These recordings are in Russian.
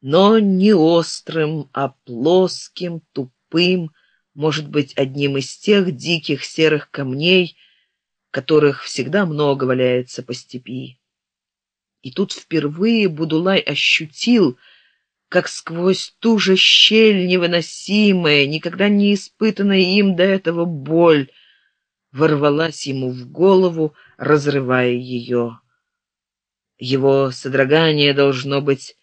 но не острым, а плоским, тупым, может быть, одним из тех диких серых камней, которых всегда много валяется по степи. И тут впервые Будулай ощутил, как сквозь ту же щель невыносимая, никогда не испытанная им до этого боль, ворвалась ему в голову, разрывая ее. Его содрогание, должно быть,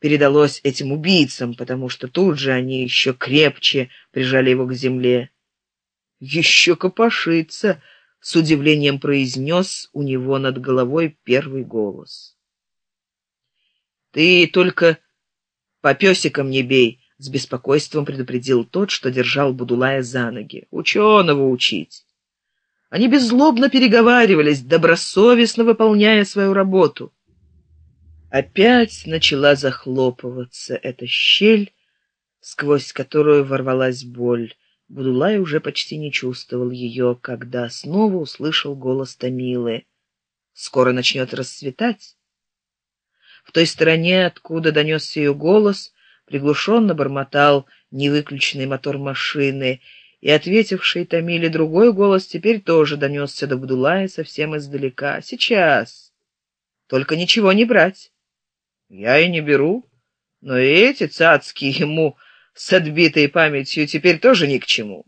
передалось этим убийцам, потому что тут же они еще крепче прижали его к земле. «Еще копошится!» — с удивлением произнес у него над головой первый голос. «Ты только по песикам не бей!» — с беспокойством предупредил тот, что держал Будулая за ноги. «Ученого учить!» Они беззлобно переговаривались, добросовестно выполняя свою работу. Опять начала захлопываться эта щель, сквозь которую ворвалась боль. Будулай уже почти не чувствовал ее, когда снова услышал голос Томилы. «Скоро начнет расцветать». В той стороне, откуда донесся ее голос, приглушенно бормотал невыключенный мотор машины, и ответивший Томиле другой голос теперь тоже донесся до Будулая совсем издалека. «Сейчас! Только ничего не брать!» Я и не беру, но эти цацки ему с отбитой памятью теперь тоже ни к чему.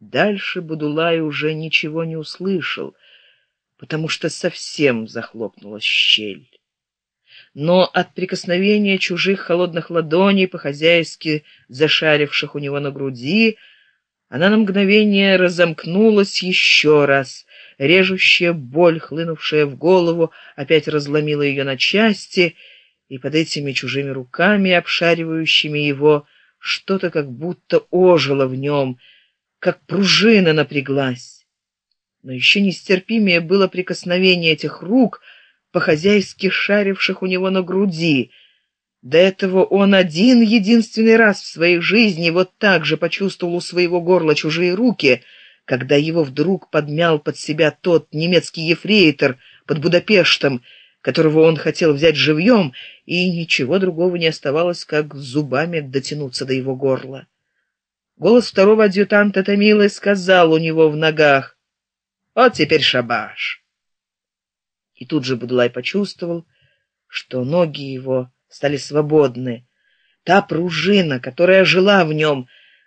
Дальше Будулай уже ничего не услышал, потому что совсем захлопнулась щель. Но от прикосновения чужих холодных ладоней, по-хозяйски зашаривших у него на груди, она на мгновение разомкнулась еще раз, режущая боль, хлынувшая в голову, опять разломила ее на части, и под этими чужими руками, обшаривающими его, что-то как будто ожило в нем, как пружина напряглась. Но еще нестерпимее было прикосновение этих рук, по-хозяйски шаривших у него на груди. До этого он один единственный раз в своей жизни вот так же почувствовал у своего горла чужие руки — когда его вдруг подмял под себя тот немецкий ефрейтор под Будапештом, которого он хотел взять живьем, и ничего другого не оставалось, как зубами дотянуться до его горла. Голос второго адъютанта Томилы сказал у него в ногах «Вот теперь шабаш!» И тут же Будулай почувствовал, что ноги его стали свободны. Та пружина, которая жила в нем,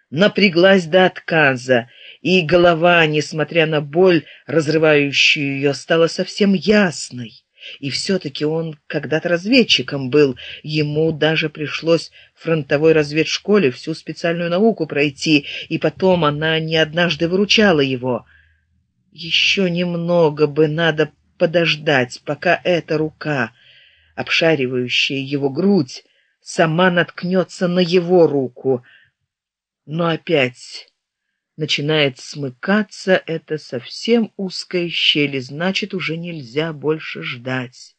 напряглась до отказа, и голова, несмотря на боль, разрывающую ее, стала совсем ясной. И все-таки он когда-то разведчиком был, ему даже пришлось в фронтовой разведшколе всю специальную науку пройти, и потом она не однажды выручала его. Еще немного бы надо подождать, пока эта рука, обшаривающая его грудь, сама наткнется на его руку. Но опять начинает смыкаться эта совсем узкая щель, и значит, уже нельзя больше ждать.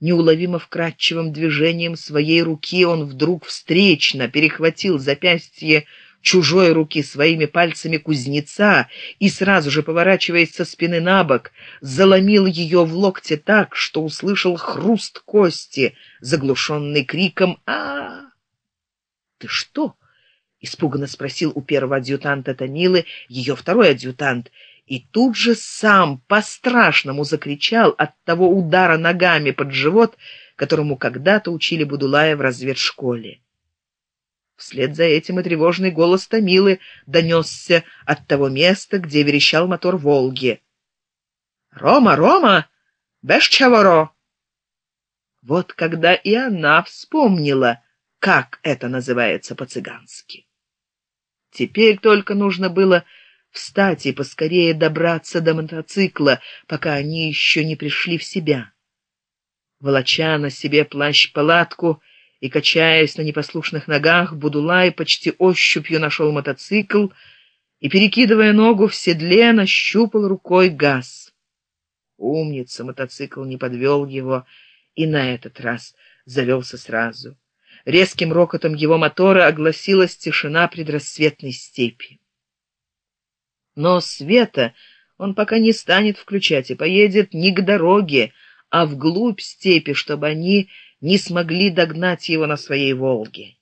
Неуловимо вкрадчивым движением своей руки он вдруг встречно перехватил запястье чужой руки своими пальцами кузнеца и сразу же, поворачиваясь со спины на бок, заломил ее в локте так, что услышал хруст кости, заглушенный криком «А! Ты что?» Испуганно спросил у первого адъютанта Томилы ее второй адъютант, и тут же сам по-страшному закричал от того удара ногами под живот, которому когда-то учили Будулая в разведшколе. Вслед за этим и тревожный голос Томилы донесся от того места, где верещал мотор «Волги». «Рома, Рома! Бешчаворо!» Вот когда и она вспомнила, как это называется по-цыгански. Теперь только нужно было встать и поскорее добраться до мотоцикла, пока они еще не пришли в себя. Волоча на себе плащ-палатку и качаясь на непослушных ногах, Будулай почти ощупью нашел мотоцикл и, перекидывая ногу в седле, нащупал рукой газ. Умница, мотоцикл не подвел его и на этот раз завелся сразу. Резким рокотом его мотора огласилась тишина предрассветной степи. Но света он пока не станет включать и поедет не к дороге, а вглубь степи, чтобы они не смогли догнать его на своей «Волге».